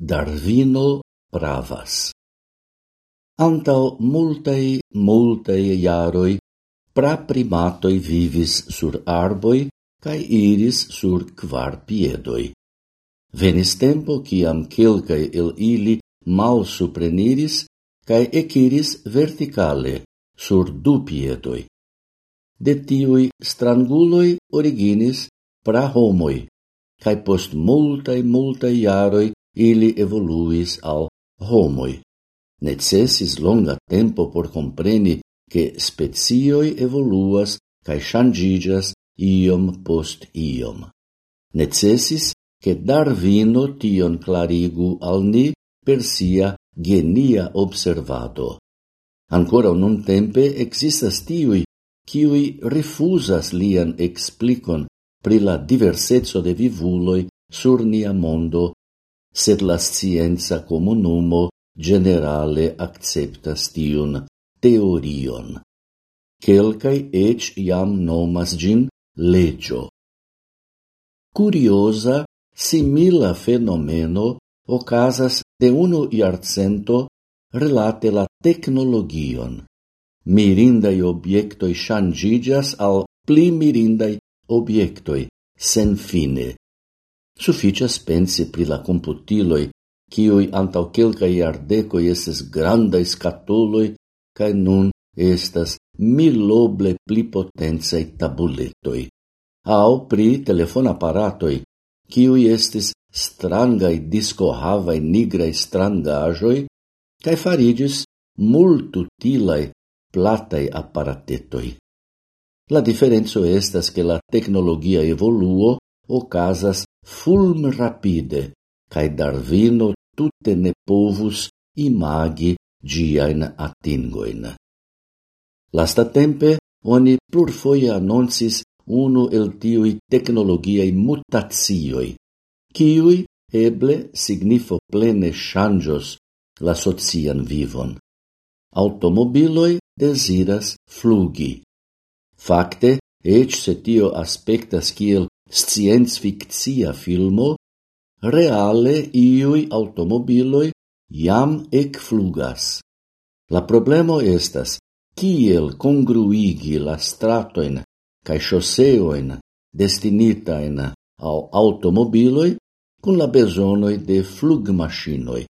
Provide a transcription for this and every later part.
Darvino pravas. Antau multei, multei iaroi, praprimatoi vivis sur arboi cae iris sur quar piedoi. Venis tempo ciam quelcae el ili mal supreniris cae eciris verticale sur du piedoi. De tiui stranguloi originis pra homoi, cae post multae multae iaroi ili evoluis al homoi. Necessis longa tempo por compreni che spezioi evoluas cae changigas iom post iom. Necessis che Darwino tion clarigu al ni per sia genia observato. Ancora un tempe existas tiui kiui refusas lian explicon pri la diversezzo de vivuloi sur nia mondo sed la scienza comunumo generale acceptas tiun teorion. Quelcai ec iam nomas gin legio. Curiosa, simila fenomeno ocasas de unu iarcento relate la tecnologion. Mirindai obiectoi shangigas al pli mirindai obiectoi, sen fine. Suficias pensi pri la computiloi, cioi antau quelcae iardecoi estes grandai scatoloi, cae nun estas miloble pli potenzai tabuletoi, au pri telefonaparatoi, cioi estis strangai discohavai nigrai strangajoi, cae farigis multutilai platai apparatetoi. La differenzo estas che la tecnologia evoluo ocasas fulmrapide, cae Darwino tutte ne povus imagi giain atingoin. Lastatempe oni plurfoie annonsis unu el tiui technologiai mutazioi, ciui eble signifo plene changios la socian vivon. Automobiloi desiras flugi. Fakte, ec se tio aspectas kiel scienz-fikcia filmo, reale iui automobiloi jam ecflugas. La problemo estas kiel congruigi la stratoin cae chosseoin destinitain au automobiloi cun la besonoi de flugmaschinoi.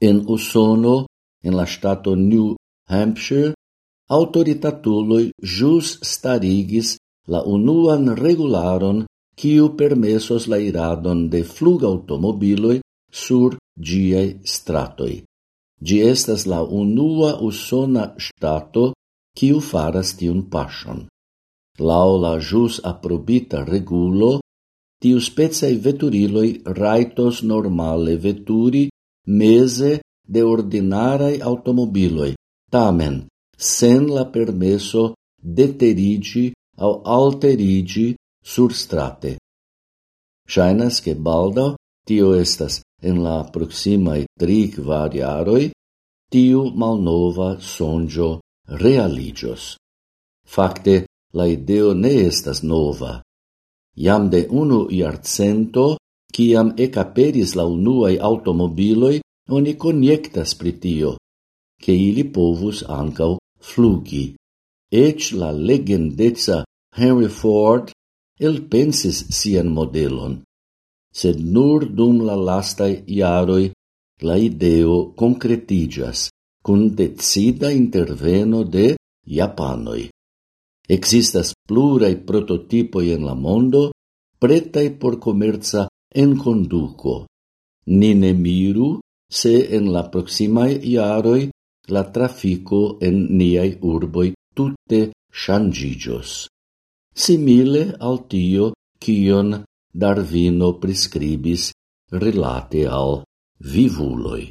En Usono, en la stato New Hampshire, autoritatuloi jus starigis la unuan regularon quiu permesos la iradon de flugautomobiloj sur giai stratoi. Gi estas la unua usona stato quiu faras tiun passion. Lau la jus aprobita regulo, tiu specai veturiloi raitos normale veturi mese de ordinarai automobiloi, tamen sen la permesso deterigi au alterigi sur strate. Shainas che baldo, tio estas en la proximae tric variaroi, tiu malnova sonjo realigios. Fakte, la ideo ne estas nova. Jam de unu iarcento, ciam ecaperis la unuae automobiloi, oni coniectas pritio, che ili povus ancau flugi. Ec la legendeza Henry Ford elpensis sian modelon, sed nur dum la lastai iaroi la ideo concretigas cun decida interveno de Japanoi. Existas plurai prototipoi en la mondo pretai por comerza en conduco. Ni ne miru se en la proximae iaroi la trafico en niai urboi tutte shangigios simile al tio kion Darwino prescribis relate al vivuloi.